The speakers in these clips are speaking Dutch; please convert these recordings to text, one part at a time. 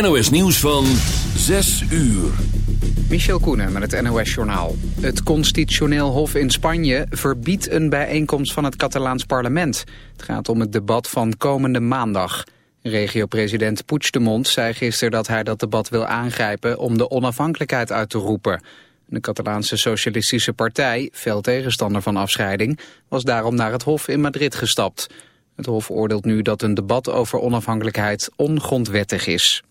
NOS Nieuws van 6 uur. Michel Koenen met het NOS-journaal. Het Constitutioneel Hof in Spanje verbiedt een bijeenkomst van het Catalaans parlement. Het gaat om het debat van komende maandag. Regio-president Puigdemont zei gisteren dat hij dat debat wil aangrijpen... om de onafhankelijkheid uit te roepen. De Catalaanse Socialistische Partij, veel tegenstander van afscheiding... was daarom naar het Hof in Madrid gestapt. Het Hof oordeelt nu dat een debat over onafhankelijkheid ongrondwettig is.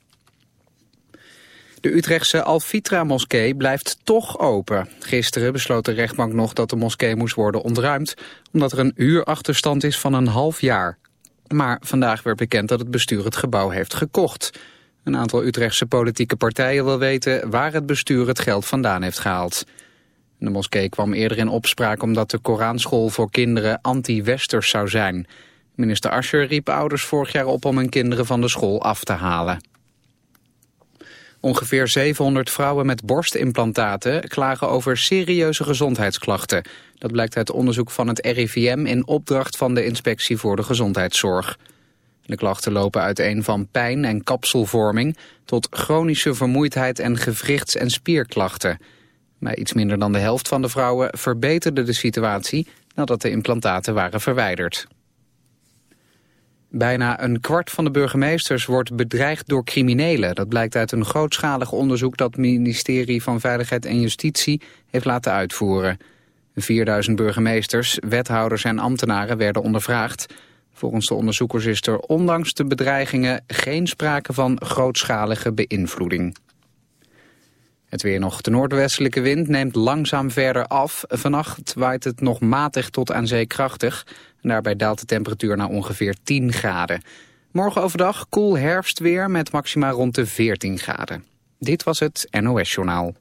De Utrechtse Alfitra-moskee blijft toch open. Gisteren besloot de rechtbank nog dat de moskee moest worden ontruimd... omdat er een huurachterstand is van een half jaar. Maar vandaag werd bekend dat het bestuur het gebouw heeft gekocht. Een aantal Utrechtse politieke partijen wil weten... waar het bestuur het geld vandaan heeft gehaald. De moskee kwam eerder in opspraak omdat de Koranschool voor kinderen anti-westers zou zijn. Minister Ascher riep ouders vorig jaar op om hun kinderen van de school af te halen. Ongeveer 700 vrouwen met borstimplantaten klagen over serieuze gezondheidsklachten. Dat blijkt uit onderzoek van het RIVM in opdracht van de Inspectie voor de Gezondheidszorg. De klachten lopen uiteen van pijn en kapselvorming tot chronische vermoeidheid en gewrichts- en spierklachten. Bij iets minder dan de helft van de vrouwen verbeterde de situatie nadat de implantaten waren verwijderd. Bijna een kwart van de burgemeesters wordt bedreigd door criminelen. Dat blijkt uit een grootschalig onderzoek dat het ministerie van Veiligheid en Justitie heeft laten uitvoeren. 4000 burgemeesters, wethouders en ambtenaren werden ondervraagd. Volgens de onderzoekers is er ondanks de bedreigingen geen sprake van grootschalige beïnvloeding. Het weer nog. De noordwestelijke wind neemt langzaam verder af. Vannacht waait het nog matig tot aan zee krachtig. En daarbij daalt de temperatuur naar ongeveer 10 graden. Morgen overdag koel herfstweer met maxima rond de 14 graden. Dit was het NOS Journaal.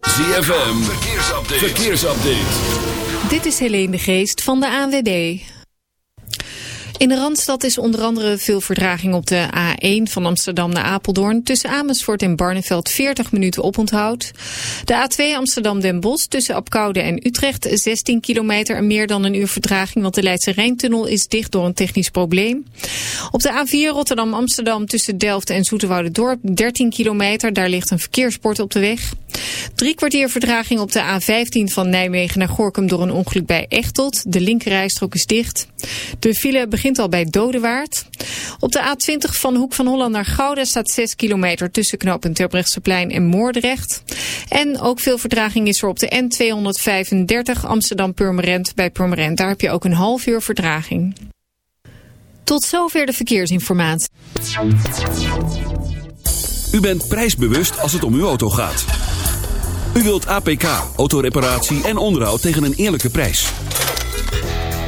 ZFM, verkeersupdate. verkeersupdate. Dit is Helene de Geest van de ANWB. In de Randstad is onder andere veel verdraging op de A1 van Amsterdam naar Apeldoorn. Tussen Amersfoort en Barneveld 40 minuten oponthoud. De A2 Amsterdam-Den Bosch tussen Apkoude en Utrecht 16 kilometer en meer dan een uur verdraging. Want de Leidse Rijntunnel is dicht door een technisch probleem. Op de A4 Rotterdam-Amsterdam tussen Delft en Dorp 13 kilometer. Daar ligt een verkeersport op de weg. Drie kwartier verdraging op de A15 van Nijmegen naar Gorkum door een ongeluk bij Echtelt. De linkerrijstrook is dicht. De file begint al bij Dodewaard. Op de A20 van Hoek van Holland naar Gouda staat 6 kilometer tussen knooppunt Terbrechtseplein en Moordrecht. En ook veel verdraging is er op de N235 Amsterdam-Purmerend bij Purmerend. Daar heb je ook een half uur verdraging. Tot zover de verkeersinformatie. U bent prijsbewust als het om uw auto gaat. U wilt APK, autoreparatie en onderhoud tegen een eerlijke prijs.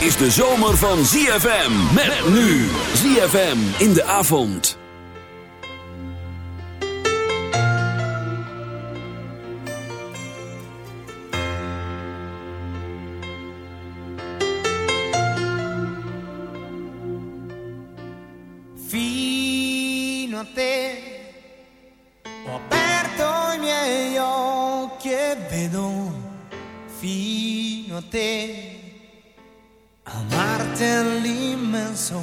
Is de zomer van ZFM. Met nu. ZFM in de avond. Fino a te ho aperto i miei occhi e vedo fino a te amarti è l'immenso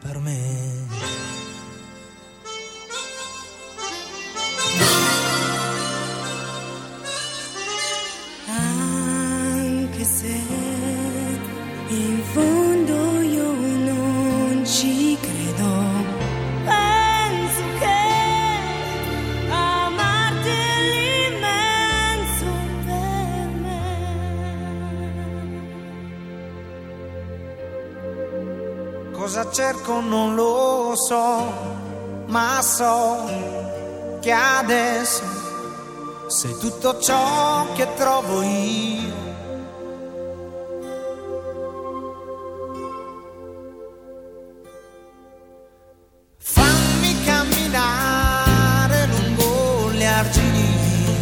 per me. cerco non lo so, ma so che adesso sei tutto ciò che trovo io. Fammi camminare lungo gli argini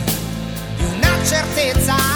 di una certezza.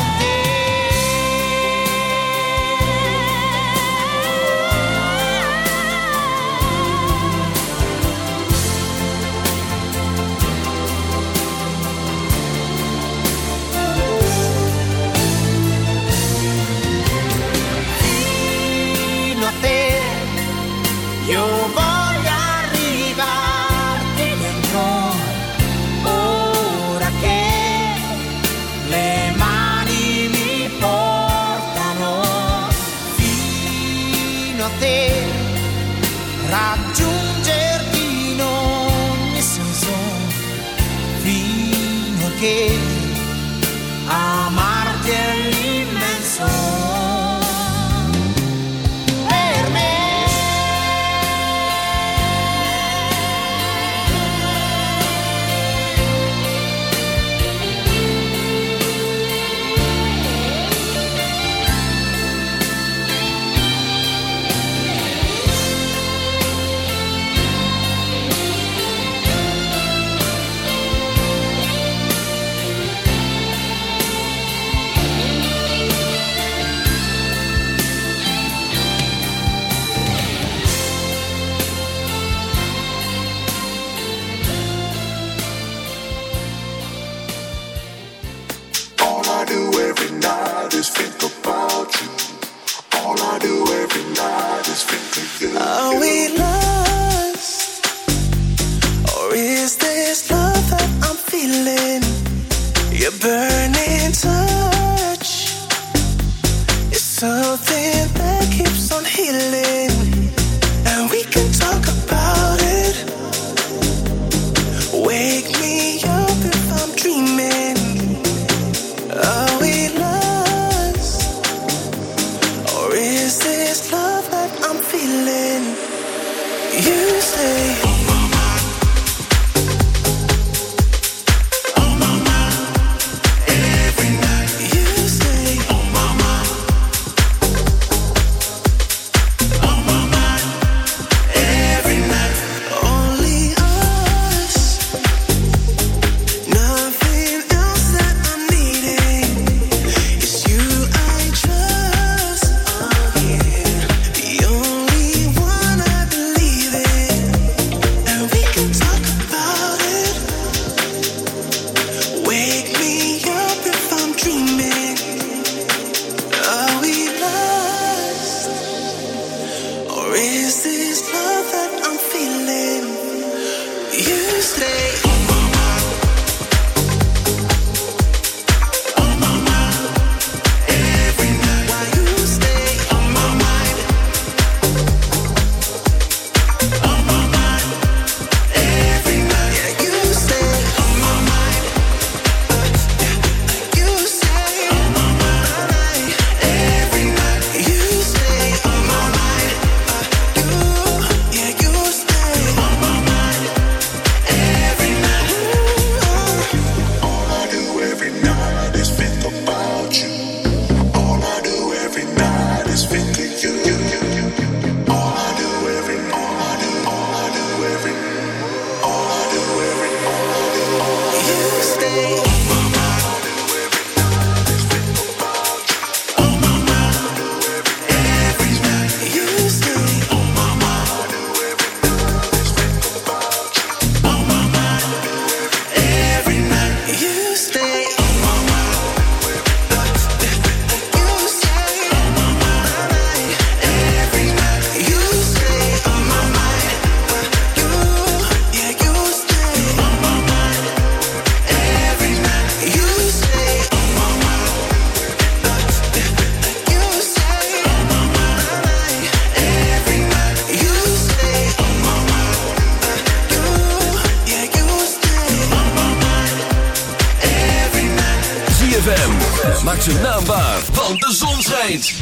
Maak zijn naam waar, want de zon schijnt.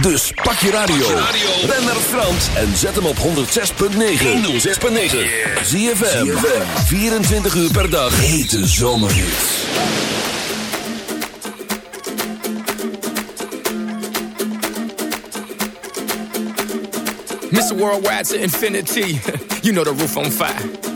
Dus pak je radio. Ben naar Frans en zet hem op 106.9. 106.9. ZFM. 24 uur per dag. Hete zomerhits. Mr. Worldwide to infinity. you know the roof on fire.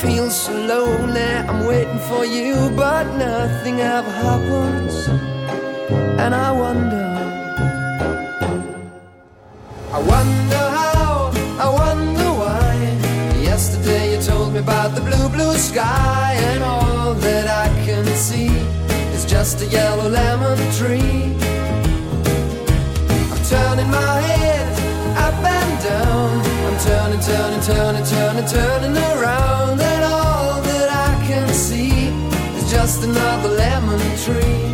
feel so lonely. I'm waiting for you, but nothing ever happens. And I wonder, I wonder how, I wonder why. Yesterday you told me about the blue, blue sky, and all that I can see is just a yellow lemon tree. I'm turning my head up and down. I'm turning, turning, turning, turning, turning around, and all that I can see is just another lemon tree.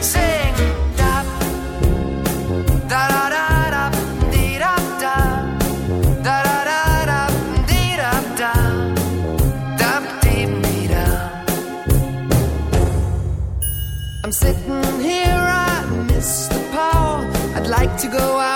Sing da da da da. I'm sitting here. I'd like to go out,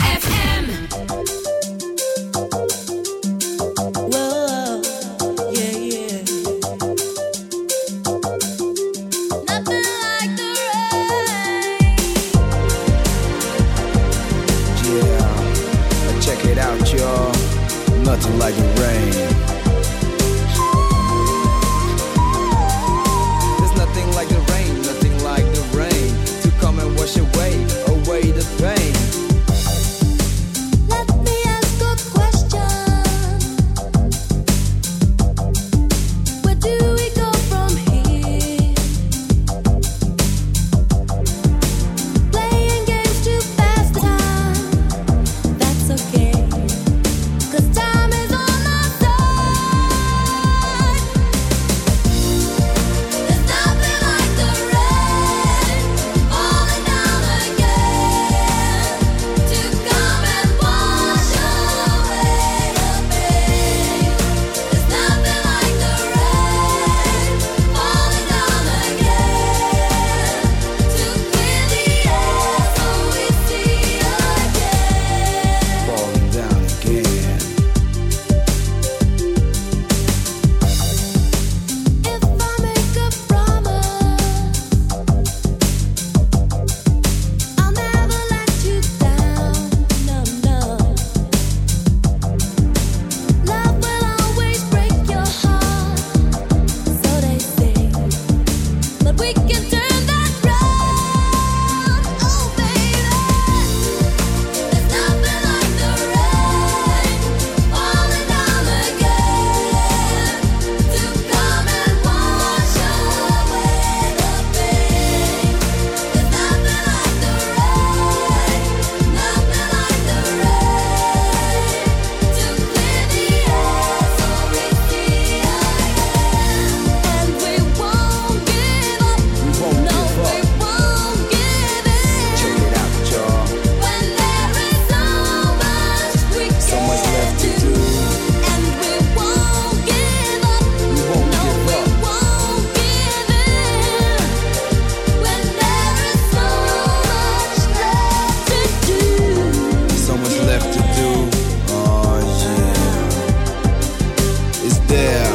there.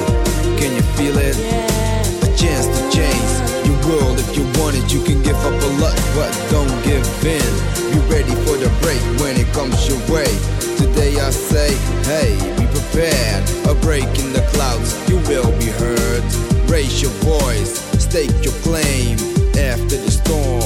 Can you feel it? Yeah. A chance to change your world if you want it. You can give up a lot, but don't give in. Be ready for the break when it comes your way. Today I say, hey, be prepared. A break in the clouds, you will be heard. Raise your voice, stake your claim after the storm.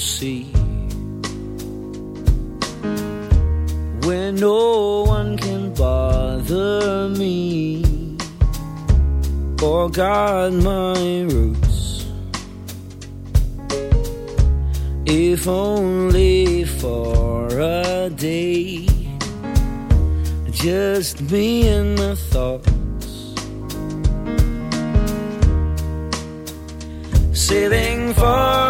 see. Where no one can bother me. Or guard my roots. If only for a day. Just me and my thoughts. Sailing far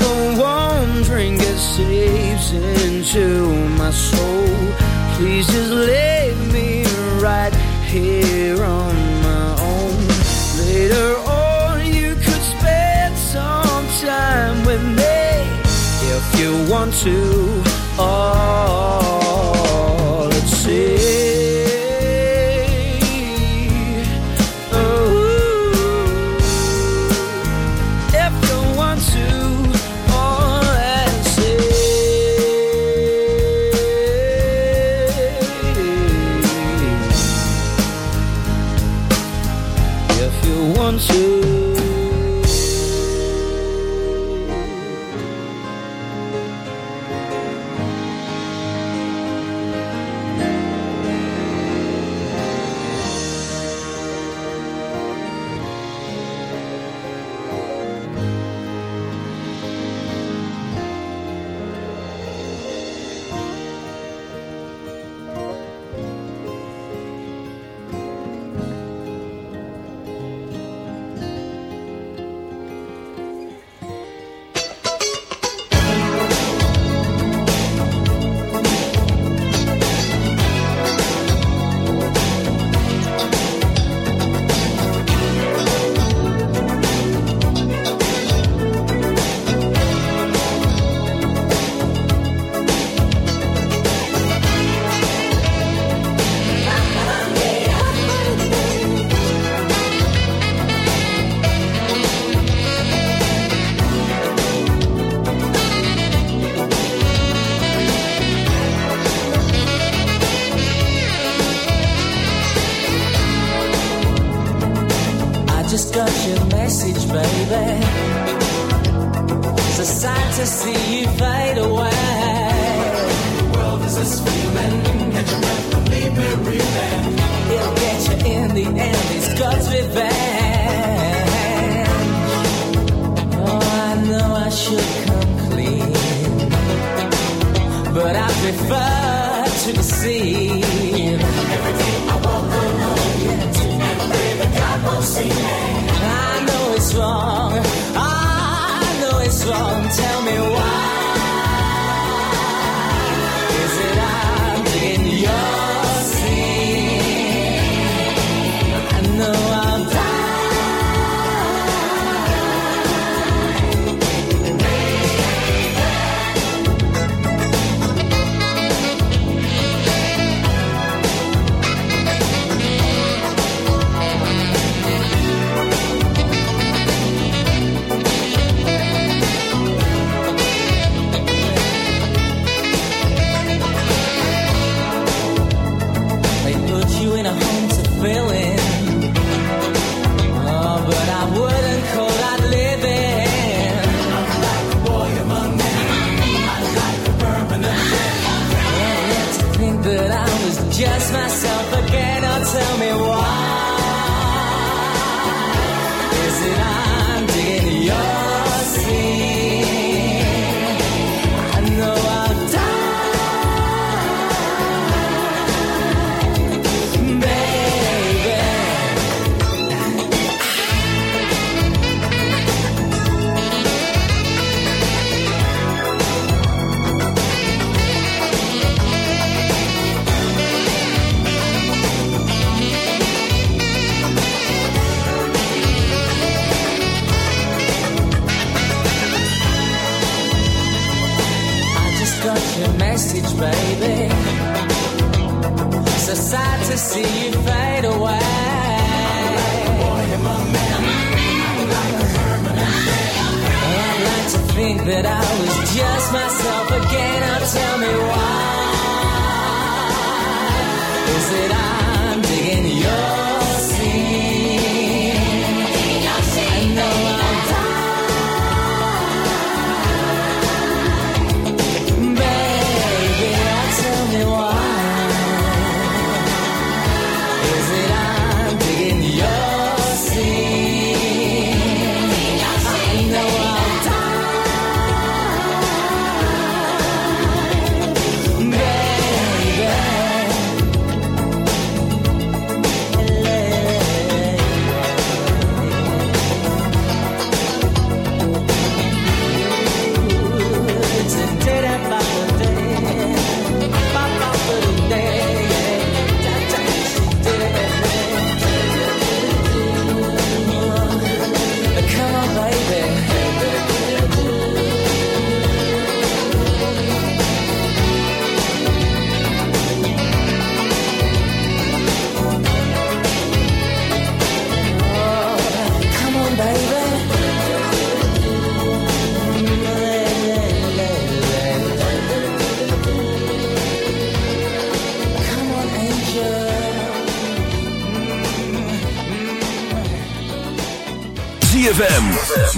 A warm drink, it seeps into my soul. Please just leave me right here on my own. Later on, you could spend some time with me if you want to. Oh, to. sometimes. será.